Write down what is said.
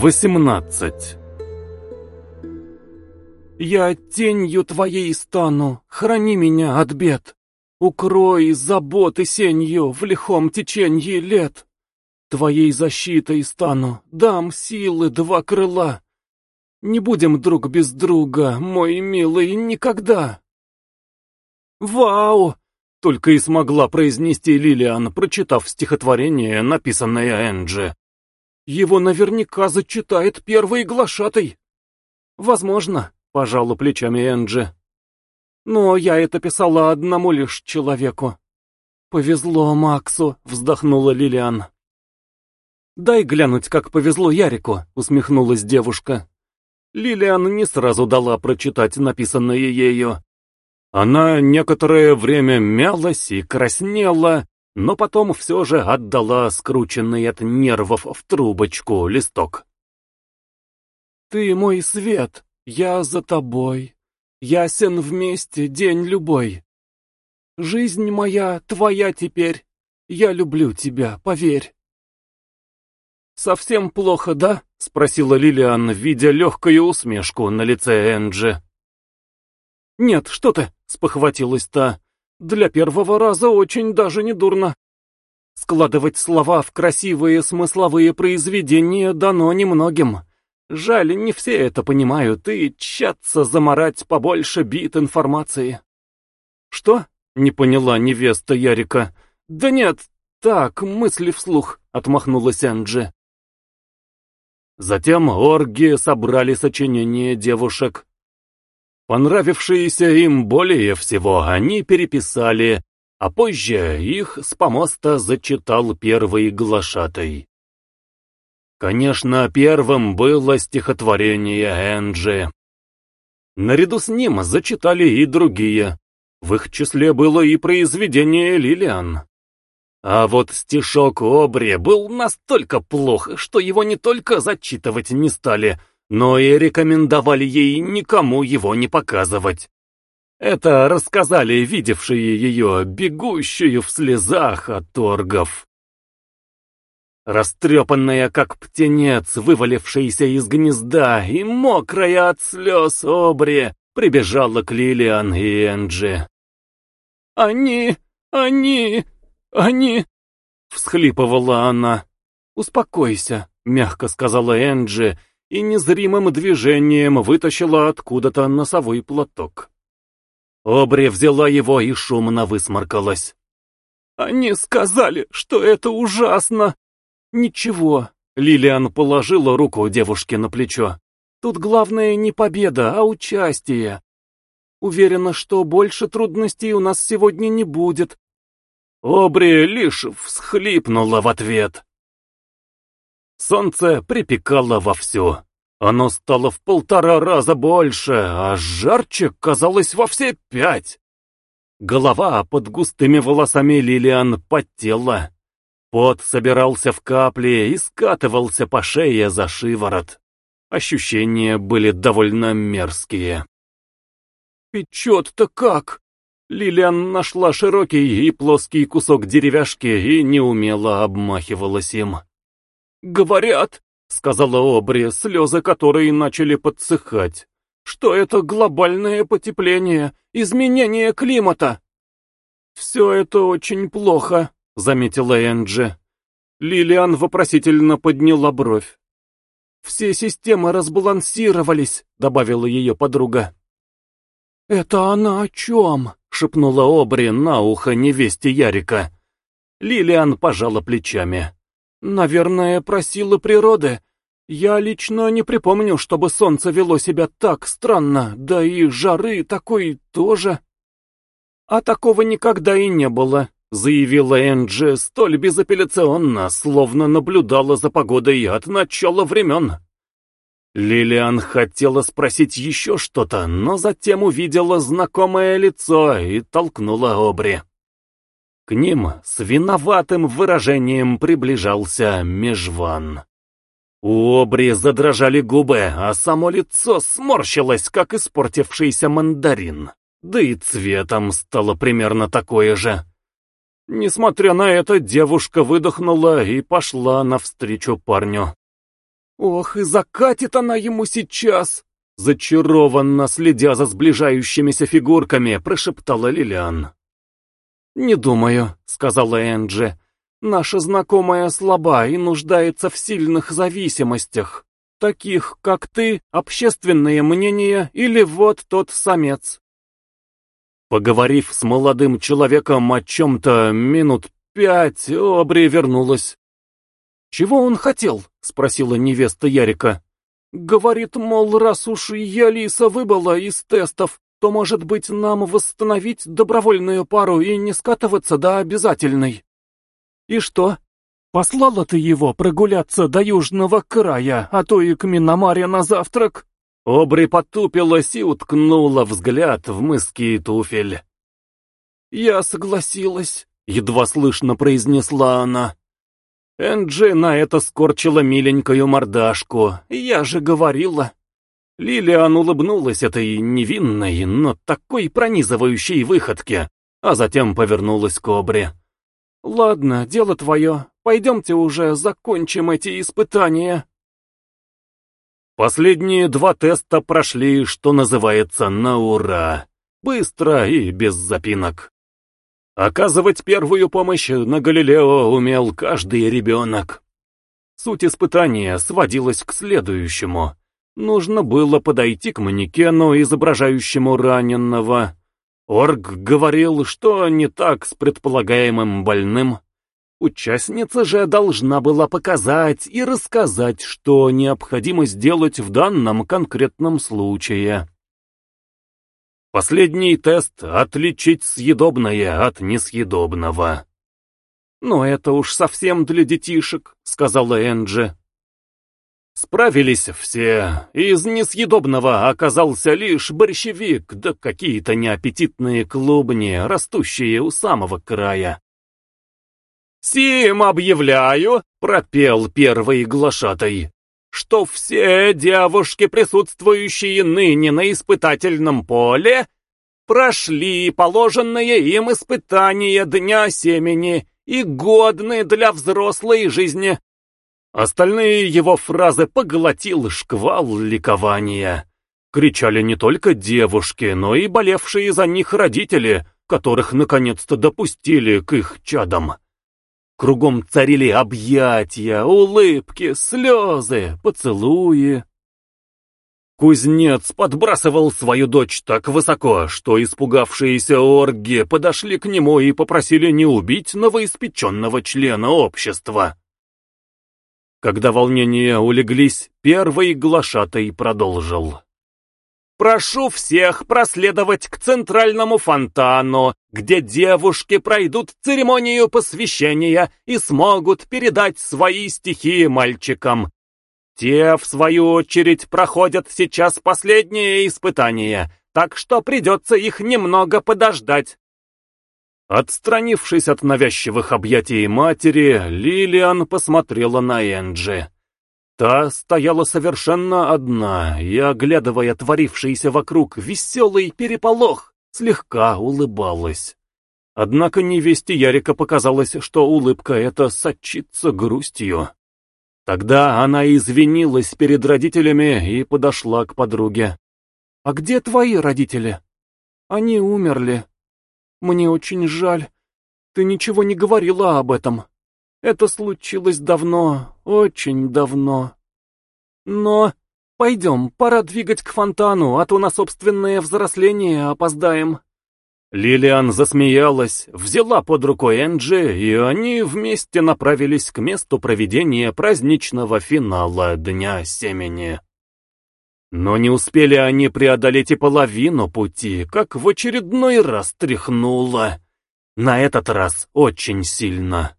18 «Я тенью твоей стану, храни меня от бед, укрой заботы сенью в лихом теченье лет. Твоей защитой стану, дам силы два крыла. Не будем друг без друга, мой милый, никогда!» «Вау!» — только и смогла произнести Лилиан, прочитав стихотворение, написанное Энджи. Его наверняка зачитает первый глашатый. Возможно, пожалуй плечами Энджи. Но я это писала одному лишь человеку. Повезло Максу, вздохнула Лилиан. Дай глянуть, как повезло Ярику, усмехнулась девушка. Лилиан не сразу дала прочитать написанное ею. Она некоторое время мялась и краснела, но потом все же отдала скрученный от нервов в трубочку листок. «Ты мой свет, я за тобой, ясен вместе день любой. Жизнь моя твоя теперь, я люблю тебя, поверь». «Совсем плохо, да?» — спросила Лилиан, видя легкую усмешку на лице Энджи. «Нет, что ты!» — спохватилась та. Для первого раза очень даже не дурно. Складывать слова в красивые смысловые произведения дано немногим. Жаль, не все это понимают и тщатся заморать побольше бит информации. Что? Не поняла невеста Ярика. Да нет, так, мысли вслух, отмахнулась Анджи. Затем орги собрали сочинения девушек, Понравившиеся им более всего они переписали, а позже их с помоста зачитал первый глашатай. Конечно, первым было стихотворение Энджи. Наряду с ним зачитали и другие. В их числе было и произведение Лилиан. А вот стишок Обри был настолько плох, что его не только зачитывать не стали, но и рекомендовали ей никому его не показывать. Это рассказали видевшие ее, бегущую в слезах от торгов. Растрепанная, как птенец, вывалившийся из гнезда, и мокрая от слез Обри, прибежала к Лилиан и Энджи. «Они, они, они...» — всхлипывала она. «Успокойся», — мягко сказала Энджи, и незримым движением вытащила откуда-то носовой платок. Обри взяла его и шумно высморкалась. «Они сказали, что это ужасно!» «Ничего», — Лилиан положила руку девушке на плечо. «Тут главное не победа, а участие. Уверена, что больше трудностей у нас сегодня не будет». Обри лишь всхлипнула в ответ. Солнце припекало вовсю. Оно стало в полтора раза больше, а жарче казалось во все пять. Голова под густыми волосами Лилиан потела. Пот собирался в капли и скатывался по шее за шиворот. Ощущения были довольно мерзкие. «Печет-то как?» Лилиан нашла широкий и плоский кусок деревяшки и неумело обмахивалась им. «Говорят», — сказала Обри, слезы которой начали подсыхать, «что это глобальное потепление, изменение климата». «Все это очень плохо», — заметила Энджи. Лилиан вопросительно подняла бровь. «Все системы разбалансировались», — добавила ее подруга. «Это она о чем?» — шепнула Обри на ухо невесте Ярика. Лилиан пожала плечами. Наверное, просила природы. Я лично не припомню, чтобы солнце вело себя так странно, да и жары такой тоже. А такого никогда и не было, заявила Энджи столь безапелляционно, словно наблюдала за погодой от начала времен. Лилиан хотела спросить еще что-то, но затем увидела знакомое лицо и толкнула Обри. К ним с виноватым выражением приближался Межван. У Обри задрожали губы, а само лицо сморщилось, как испортившийся мандарин. Да и цветом стало примерно такое же. Несмотря на это, девушка выдохнула и пошла навстречу парню. Ох, и закатит она ему сейчас! Зачарованно следя за сближающимися фигурками, прошептала Лилиан. «Не думаю», — сказала Энджи. «Наша знакомая слаба и нуждается в сильных зависимостях, таких, как ты, общественное мнение или вот тот самец». Поговорив с молодым человеком о чем-то минут пять, Обри вернулась. «Чего он хотел?» — спросила невеста Ярика. Говорит, мол, раз уж я Лиса выбыла из тестов, то, может быть, нам восстановить добровольную пару и не скатываться до обязательной. И что? Послала ты его прогуляться до южного края, а то и к Миномаре на завтрак? Обри потупилась и уткнула взгляд в мыски туфель. «Я согласилась», — едва слышно произнесла она. Энджи на это скорчила миленькую мордашку. Я же говорила. Лилиан улыбнулась этой невинной, но такой пронизывающей выходке, а затем повернулась к Обре. «Ладно, дело твое. Пойдемте уже закончим эти испытания». Последние два теста прошли, что называется, на ура. Быстро и без запинок. Оказывать первую помощь на Галилео умел каждый ребенок. Суть испытания сводилась к следующему. Нужно было подойти к манекену, изображающему раненого. Орг говорил, что не так с предполагаемым больным. Участница же должна была показать и рассказать, что необходимо сделать в данном конкретном случае. Последний тест — отличить съедобное от несъедобного. «Но это уж совсем для детишек», — сказала Энджи. Справились все. Из несъедобного оказался лишь борщевик, да какие-то неаппетитные клубни, растущие у самого края. «Сим объявляю», — пропел первый глашатай, что все девушки, присутствующие ныне на испытательном поле, прошли положенные им испытания Дня Семени и годны для взрослой жизни. Остальные его фразы поглотил шквал ликования. Кричали не только девушки, но и болевшие за них родители, которых наконец-то допустили к их чадам. Кругом царили объятия, улыбки, слезы, поцелуи. Кузнец подбрасывал свою дочь так высоко, что испугавшиеся орги подошли к нему и попросили не убить новоиспеченного члена общества. Когда волнения улеглись, первый глашатай продолжил. Прошу всех проследовать к центральному фонтану, где девушки пройдут церемонию посвящения и смогут передать свои стихи мальчикам. Те, в свою очередь, проходят сейчас последние испытания, так что придется их немного подождать. Отстранившись от навязчивых объятий матери, Лилиан посмотрела на Энджи. Та стояла совершенно одна и, оглядывая творившийся вокруг веселый переполох, слегка улыбалась. Однако невесте Ярика показалось, что улыбка эта сочится грустью. Тогда она извинилась перед родителями и подошла к подруге. «А где твои родители?» «Они умерли. Мне очень жаль. Ты ничего не говорила об этом». Это случилось давно, очень давно. Но... Пойдем, пора двигать к фонтану, а то на собственное взросление опоздаем. Лилиан засмеялась, взяла под рукой Энджи, и они вместе направились к месту проведения праздничного финала Дня Семени. Но не успели они преодолеть и половину пути, как в очередной раз тряхнуло. На этот раз очень сильно.